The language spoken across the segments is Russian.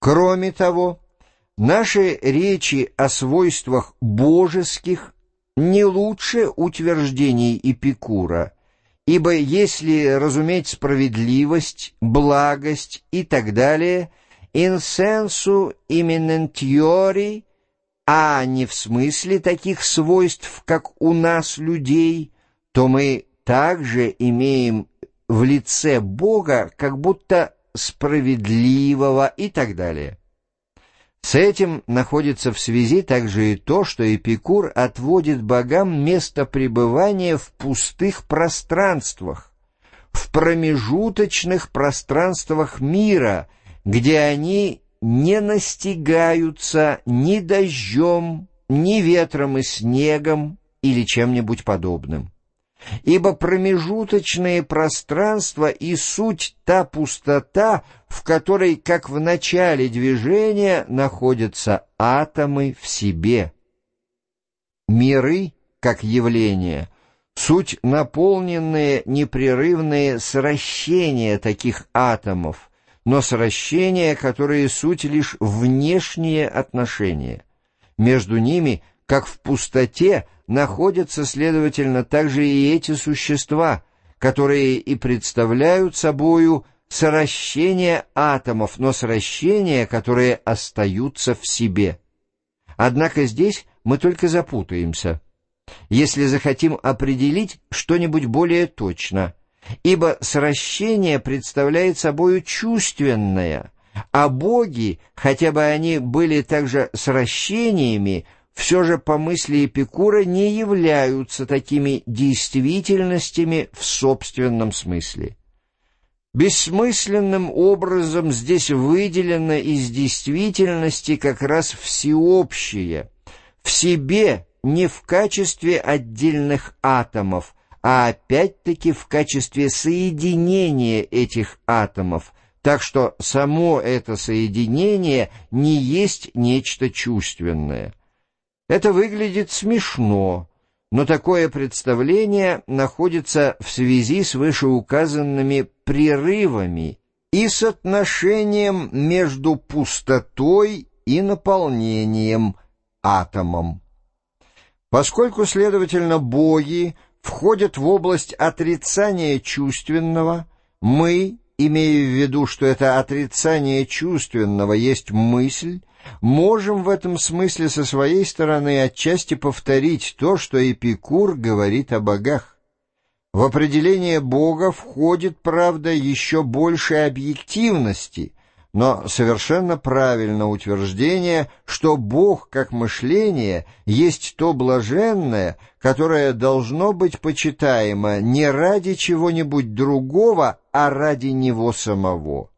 Кроме того, наши речи о свойствах божеских не лучше утверждений Эпикура, ибо если разуметь справедливость, благость и так далее, in sensu imminentiori, а не в смысле таких свойств, как у нас, людей, то мы также имеем в лице Бога как будто справедливого и так далее. С этим находится в связи также и то, что Эпикур отводит богам место пребывания в пустых пространствах, в промежуточных пространствах мира, где они не настигаются ни дождем, ни ветром и снегом или чем-нибудь подобным ибо промежуточные пространства и суть та пустота, в которой, как в начале движения, находятся атомы в себе. Миры, как явление, суть наполненные непрерывные сращения таких атомов, но сращения, которые суть лишь внешние отношения. Между ними, как в пустоте, находятся, следовательно, также и эти существа, которые и представляют собою сращение атомов, но сращения, которые остаются в себе. Однако здесь мы только запутаемся, если захотим определить что-нибудь более точно, ибо сращение представляет собою чувственное, а боги, хотя бы они были также сращениями, все же по мысли Эпикура не являются такими действительностями в собственном смысле. Бессмысленным образом здесь выделено из действительности как раз всеобщее, в себе не в качестве отдельных атомов, а опять-таки в качестве соединения этих атомов, так что само это соединение не есть нечто чувственное. Это выглядит смешно, но такое представление находится в связи с вышеуказанными прерывами и с отношением между пустотой и наполнением атомом. Поскольку, следовательно, боги входят в область отрицания чувственного, мы, имея в виду, что это отрицание чувственного есть мысль, можем в этом смысле со своей стороны отчасти повторить то, что Эпикур говорит о богах. В определение Бога входит, правда, еще больше объективности, но совершенно правильно утверждение, что Бог как мышление есть то блаженное, которое должно быть почитаемо не ради чего-нибудь другого, а ради Него самого.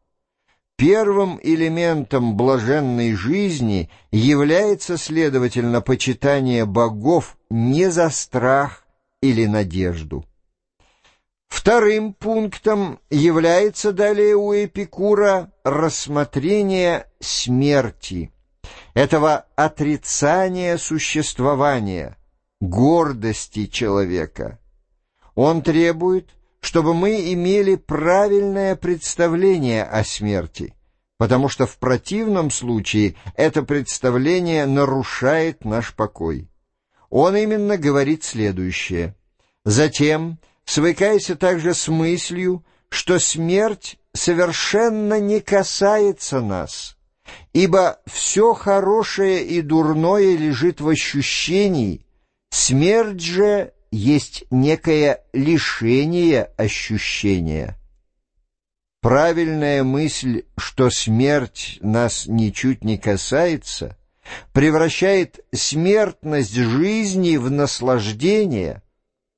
Первым элементом блаженной жизни является, следовательно, почитание богов не за страх или надежду. Вторым пунктом является далее у Эпикура рассмотрение смерти, этого отрицания существования, гордости человека. Он требует, чтобы мы имели правильное представление о смерти, потому что в противном случае это представление нарушает наш покой. Он именно говорит следующее. Затем, свыкайся также с мыслью, что смерть совершенно не касается нас, ибо все хорошее и дурное лежит в ощущении, смерть же есть некое лишение ощущения. Правильная мысль, что смерть нас ничуть не касается, превращает смертность жизни в наслаждение,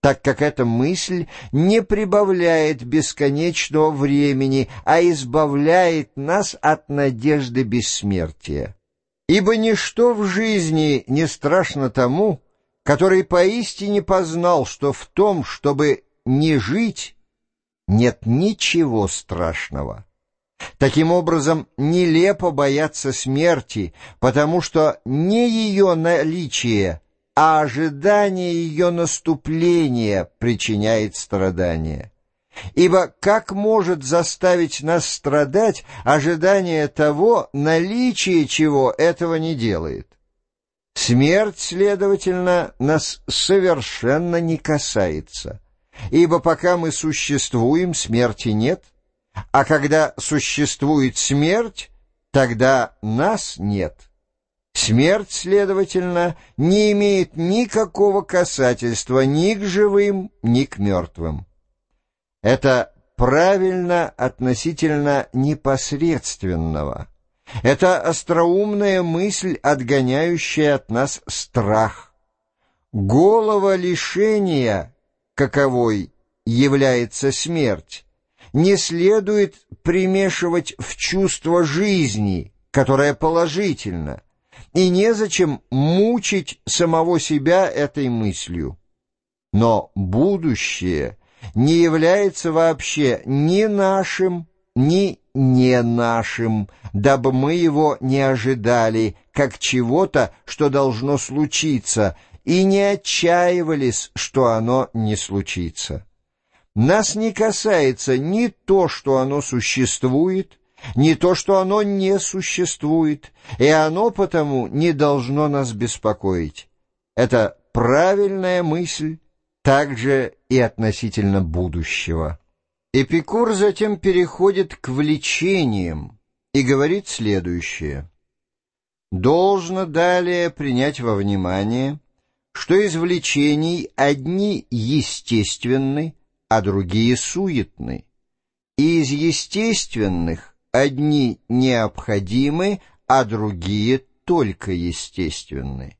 так как эта мысль не прибавляет бесконечного времени, а избавляет нас от надежды бессмертия. Ибо ничто в жизни не страшно тому, который поистине познал, что в том, чтобы не жить, нет ничего страшного. Таким образом, нелепо бояться смерти, потому что не ее наличие, а ожидание ее наступления причиняет страдания. Ибо как может заставить нас страдать ожидание того, наличие чего этого не делает? Смерть, следовательно, нас совершенно не касается, ибо пока мы существуем, смерти нет, а когда существует смерть, тогда нас нет. Смерть, следовательно, не имеет никакого касательства ни к живым, ни к мертвым. Это правильно относительно непосредственного. Это остроумная мысль, отгоняющая от нас страх. Голова лишения, каковой является смерть, не следует примешивать в чувство жизни, которое положительно, и незачем мучить самого себя этой мыслью. Но будущее не является вообще ни нашим, ни не нашим, дабы мы его не ожидали, как чего-то, что должно случиться, и не отчаивались, что оно не случится. Нас не касается ни то, что оно существует, ни то, что оно не существует, и оно потому не должно нас беспокоить. Это правильная мысль, также и относительно будущего. Эпикур затем переходит к влечениям и говорит следующее. Должно далее принять во внимание, что из влечений одни естественны, а другие суетны, и из естественных одни необходимы, а другие только естественны.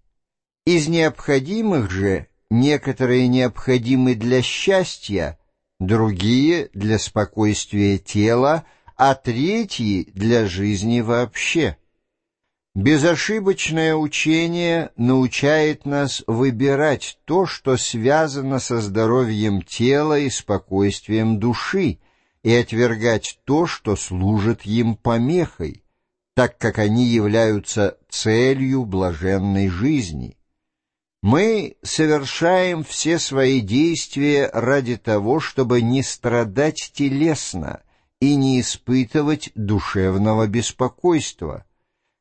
Из необходимых же некоторые необходимы для счастья, другие — для спокойствия тела, а третьи — для жизни вообще. Безошибочное учение научает нас выбирать то, что связано со здоровьем тела и спокойствием души, и отвергать то, что служит им помехой, так как они являются целью блаженной жизни. Мы совершаем все свои действия ради того, чтобы не страдать телесно и не испытывать душевного беспокойства.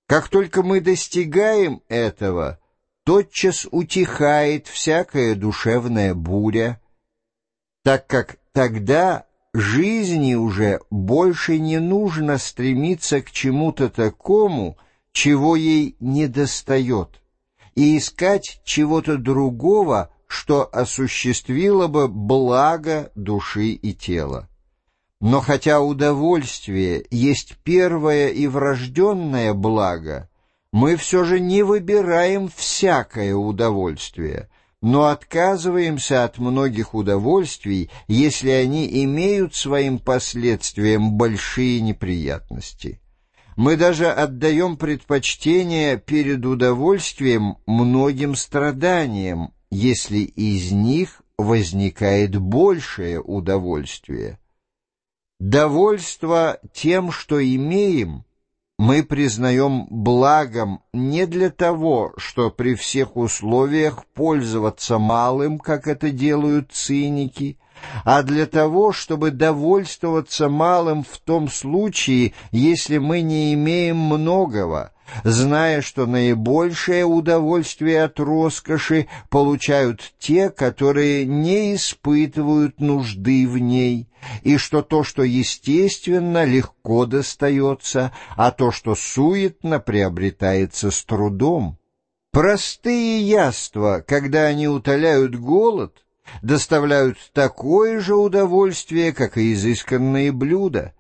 Как только мы достигаем этого, тотчас утихает всякая душевная буря, так как тогда жизни уже больше не нужно стремиться к чему-то такому, чего ей недостает и искать чего-то другого, что осуществило бы благо души и тела. Но хотя удовольствие есть первое и врожденное благо, мы все же не выбираем всякое удовольствие, но отказываемся от многих удовольствий, если они имеют своим последствием большие неприятности. Мы даже отдаем предпочтение перед удовольствием многим страданиям, если из них возникает большее удовольствие. Довольство тем, что имеем, мы признаем благом не для того, что при всех условиях пользоваться малым, как это делают циники, а для того, чтобы довольствоваться малым в том случае, если мы не имеем многого, зная, что наибольшее удовольствие от роскоши получают те, которые не испытывают нужды в ней, и что то, что естественно, легко достается, а то, что суетно, приобретается с трудом. Простые яства, когда они утоляют голод, доставляют такое же удовольствие, как и изысканные блюда.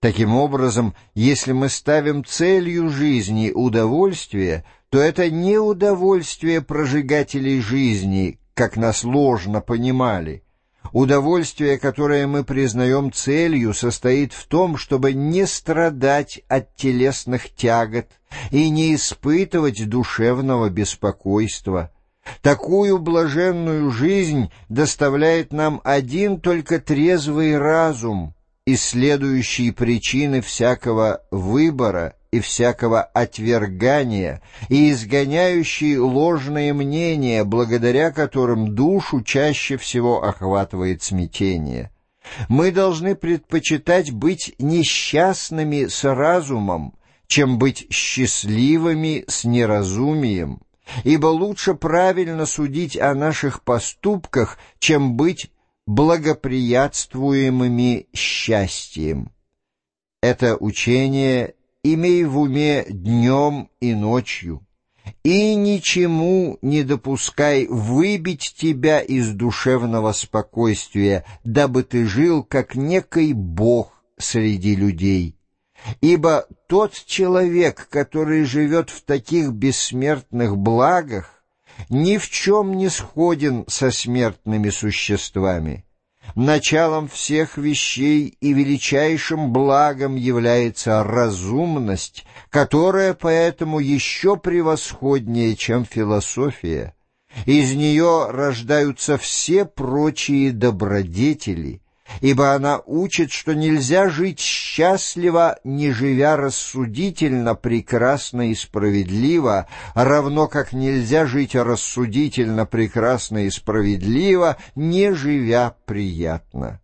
Таким образом, если мы ставим целью жизни удовольствие, то это не удовольствие прожигателей жизни, как нас ложно понимали. Удовольствие, которое мы признаем целью, состоит в том, чтобы не страдать от телесных тягот и не испытывать душевного беспокойства. Такую блаженную жизнь доставляет нам один только трезвый разум, исследующий причины всякого выбора и всякого отвергания, и изгоняющий ложные мнения, благодаря которым душу чаще всего охватывает смятение. Мы должны предпочитать быть несчастными с разумом, чем быть счастливыми с неразумием, ибо лучше правильно судить о наших поступках, чем быть благоприятствуемыми счастьем. Это учение имей в уме днем и ночью, и ничему не допускай выбить тебя из душевного спокойствия, дабы ты жил как некий Бог среди людей. Ибо тот человек, который живет в таких бессмертных благах, ни в чем не сходен со смертными существами. Началом всех вещей и величайшим благом является разумность, которая поэтому еще превосходнее, чем философия. Из нее рождаются все прочие добродетели, ибо она учит, что нельзя жить счастливо, не живя рассудительно, прекрасно и справедливо, равно как нельзя жить рассудительно, прекрасно и справедливо, не живя приятно.